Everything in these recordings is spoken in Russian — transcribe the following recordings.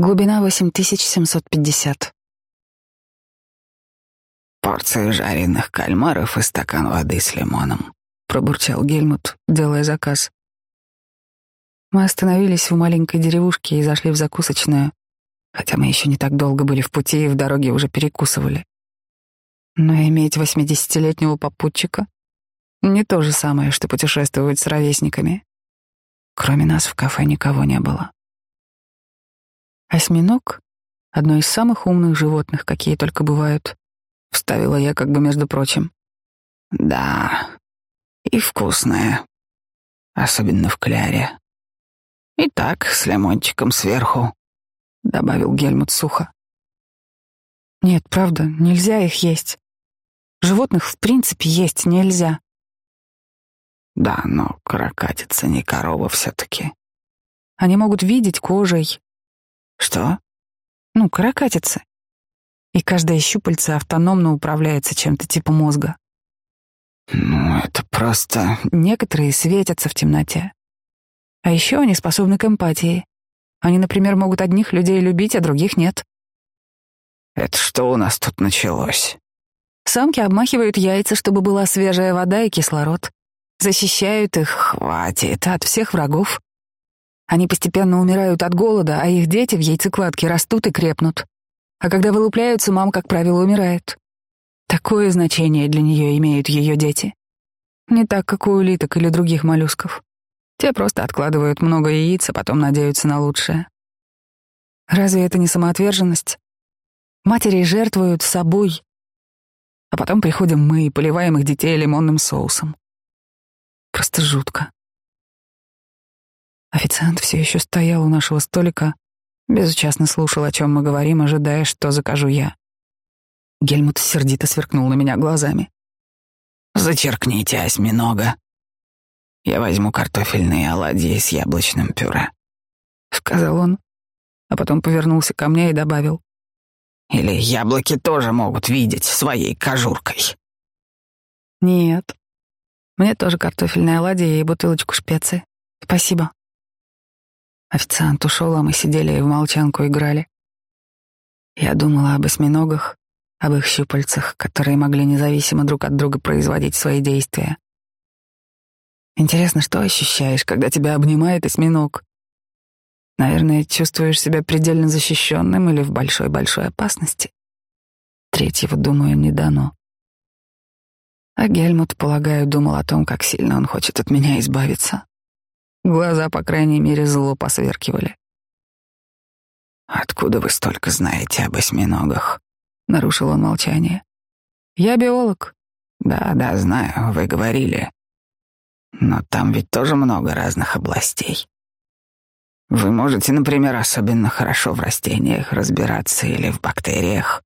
Глубина 8750. «Порция жареных кальмаров и стакан воды с лимоном», — пробурчал Гельмут, делая заказ. Мы остановились в маленькой деревушке и зашли в закусочную, хотя мы еще не так долго были в пути и в дороге уже перекусывали. Но иметь восьмидесятилетнего попутчика — не то же самое, что путешествовать с ровесниками. Кроме нас в кафе никого не было. Осьминог — одно из самых умных животных, какие только бывают. Вставила я как бы между прочим. «Да, и вкусное, особенно в кляре. И так, с лимончиком сверху», — добавил Гельмут сухо. «Нет, правда, нельзя их есть. Животных в принципе есть нельзя». «Да, но каракатица не корова все-таки». «Они могут видеть кожей, что? Ну, каракатицы. И каждая щупальце автономно управляется чем-то типа мозга. Ну, это просто... Некоторые светятся в темноте. А еще они способны к эмпатии. Они, например, могут одних людей любить, а других нет. Это что у нас тут началось? Самки обмахивают яйца, чтобы была свежая вода и кислород. Защищают их, хватит, от всех врагов. Они постепенно умирают от голода, а их дети в яйцекладке растут и крепнут. А когда вылупляются, мама, как правило, умирает. Такое значение для нее имеют ее дети. Не так, как у улиток или других моллюсков. Те просто откладывают много яиц, а потом надеются на лучшее. Разве это не самоотверженность? Матери жертвуют собой, а потом приходим мы и поливаем их детей лимонным соусом. Просто жутко. Официант все еще стоял у нашего столика, безучастно слушал, о чем мы говорим, ожидая, что закажу я. Гельмут сердито сверкнул на меня глазами. «Зачеркните осьминога. Я возьму картофельные оладьи с яблочным пюре», — сказал он, а потом повернулся ко мне и добавил. «Или яблоки тоже могут видеть своей кожуркой». «Нет, мне тоже картофельные оладьи и бутылочку шпеции. Спасибо». Официант ушел, а мы сидели и в молчанку играли. Я думала об осьминогах, об их щупальцах, которые могли независимо друг от друга производить свои действия. Интересно, что ощущаешь, когда тебя обнимает осьминог? Наверное, чувствуешь себя предельно защищенным или в большой-большой опасности. Третьего, думаю, не дано. А Гельмут, полагаю, думал о том, как сильно он хочет от меня избавиться. Глаза, по крайней мере, зло посверкивали. «Откуда вы столько знаете об осьминогах?» — нарушил он молчание. «Я биолог». «Да, да, знаю, вы говорили. Но там ведь тоже много разных областей. Вы можете, например, особенно хорошо в растениях разбираться или в бактериях».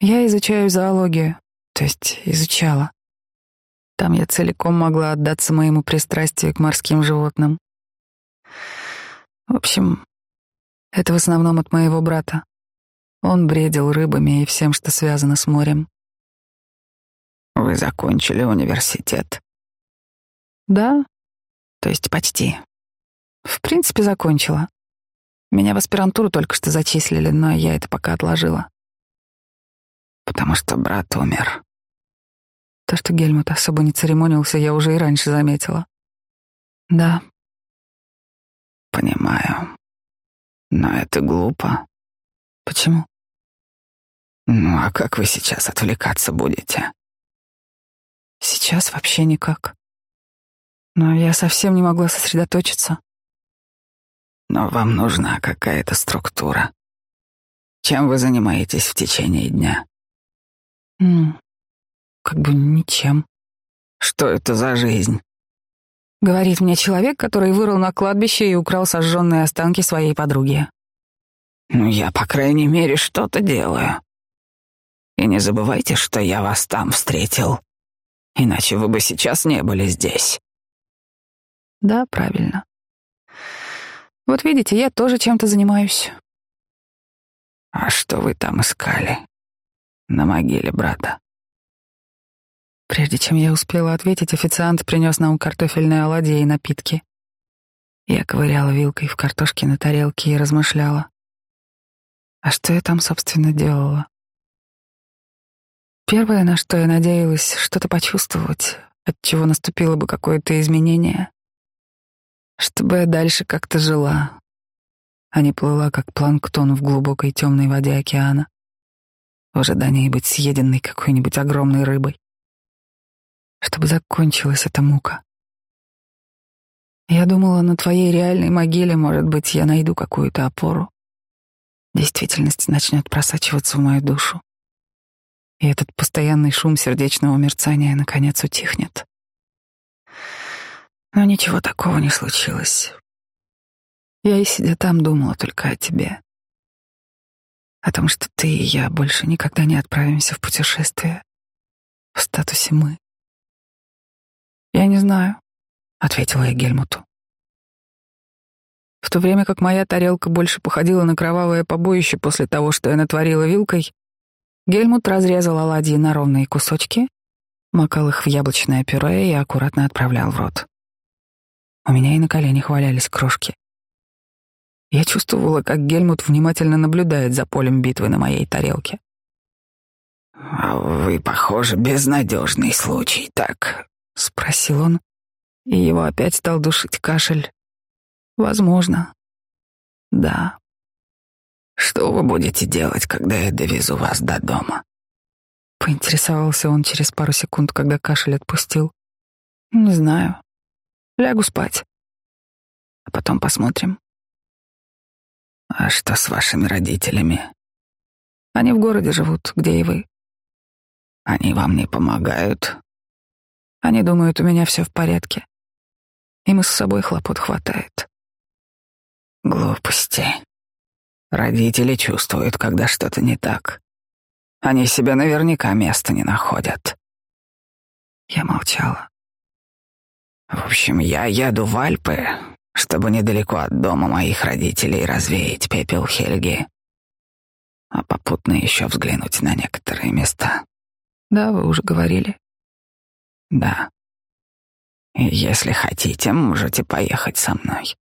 «Я изучаю зоологию, то есть изучала. Там я целиком могла отдаться моему пристрастию к морским животным. В общем, это в основном от моего брата. Он бредил рыбами и всем, что связано с морем. Вы закончили университет? Да, то есть почти. В принципе, закончила. Меня в аспирантуру только что зачислили, но я это пока отложила. Потому что брат умер. То, что Гельмут особо не церемонился, я уже и раньше заметила. Да. Понимаю. Но это глупо. Почему? Ну, а как вы сейчас отвлекаться будете? Сейчас вообще никак. Но я совсем не могла сосредоточиться. Но вам нужна какая-то структура. Чем вы занимаетесь в течение дня? М как бы ничем. Что это за жизнь? Говорит мне человек, который вырыл на кладбище и украл сожженные останки своей подруги. Ну, я, по крайней мере, что-то делаю. И не забывайте, что я вас там встретил. Иначе вы бы сейчас не были здесь. Да, правильно. Вот видите, я тоже чем-то занимаюсь. А что вы там искали? На могиле брата. Прежде чем я успела ответить, официант принес нам картофельные оладьи и напитки. Я ковыряла вилкой в картошке на тарелке и размышляла. А что я там, собственно, делала? Первое, на что я надеялась, что-то почувствовать, от чего наступило бы какое-то изменение, чтобы я дальше как-то жила, а не плыла, как планктон в глубокой темной воде океана, в ожидании быть съеденной какой-нибудь огромной рыбой. Чтобы закончилась эта мука. Я думала, на твоей реальной могиле, может быть, я найду какую-то опору. Действительность начнет просачиваться в мою душу. И этот постоянный шум сердечного мерцания наконец утихнет. Но ничего такого не случилось. Я и сидя там думала только о тебе. О том, что ты и я больше никогда не отправимся в путешествие в статусе «мы». «Я не знаю», — ответила я Гельмуту. В то время как моя тарелка больше походила на кровавое побоище после того, что я натворила вилкой, Гельмут разрезал оладьи на ровные кусочки, макал их в яблочное пюре и аккуратно отправлял в рот. У меня и на коленях валялись крошки. Я чувствовала, как Гельмут внимательно наблюдает за полем битвы на моей тарелке. «А вы, похоже, безнадежный случай, так?» — спросил он, и его опять стал душить кашель. Возможно. Да. Что вы будете делать, когда я довезу вас до дома? Поинтересовался он через пару секунд, когда кашель отпустил. Не знаю. Лягу спать. А потом посмотрим. А что с вашими родителями? Они в городе живут, где и вы. Они вам не помогают? Они думают, у меня все в порядке. Им и с собой хлопот хватает. Глупости. Родители чувствуют, когда что-то не так. Они себе наверняка места не находят. Я молчала. В общем, я еду в Альпы, чтобы недалеко от дома моих родителей развеять пепел Хельги, а попутно еще взглянуть на некоторые места. Да, вы уже говорили. Да. И если хотите, можете поехать со мной.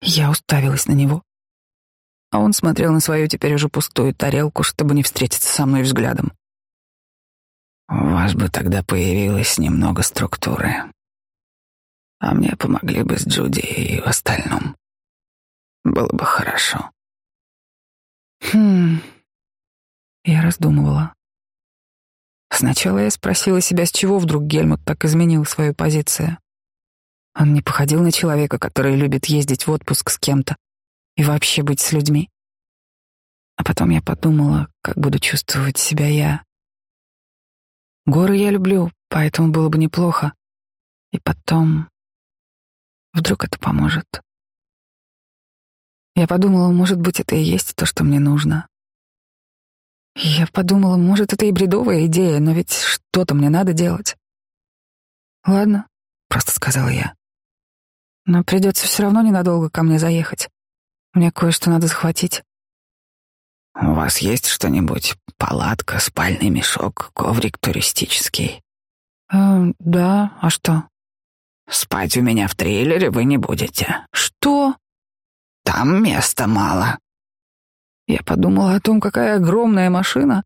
Я уставилась на него, а он смотрел на свою теперь уже пустую тарелку, чтобы не встретиться со мной взглядом. У вас бы тогда появилось немного структуры. А мне помогли бы с Джуди и в остальном. Было бы хорошо. Хм. Я раздумывала. Сначала я спросила себя, с чего вдруг Гельмут так изменил свою позицию. Он не походил на человека, который любит ездить в отпуск с кем-то и вообще быть с людьми. А потом я подумала, как буду чувствовать себя я. Горы я люблю, поэтому было бы неплохо. И потом... Вдруг это поможет. Я подумала, может быть, это и есть то, что мне нужно. Я подумала, может, это и бредовая идея, но ведь что-то мне надо делать. Ладно, просто сказала я. Но придется все равно ненадолго ко мне заехать. Мне кое-что надо захватить. У вас есть что-нибудь? Палатка, спальный мешок, коврик туристический? Э, да, а что? Спать у меня в трейлере вы не будете. Что? Там места мало. Я подумала о том, какая огромная машина,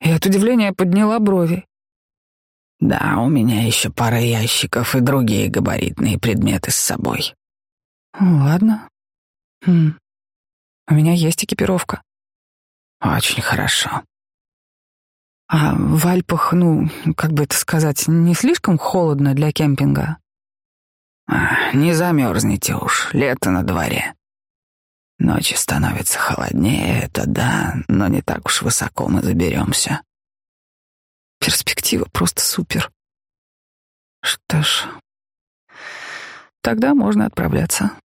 и от удивления подняла брови. Да, у меня еще пара ящиков и другие габаритные предметы с собой. Ладно. Хм. У меня есть экипировка. Очень хорошо. А в Альпах, ну, как бы это сказать, не слишком холодно для кемпинга? А, не замерзнете уж, лето на дворе. Ночи становятся холоднее, это да, но не так уж высоко мы заберемся. Перспектива просто супер. Что ж, тогда можно отправляться.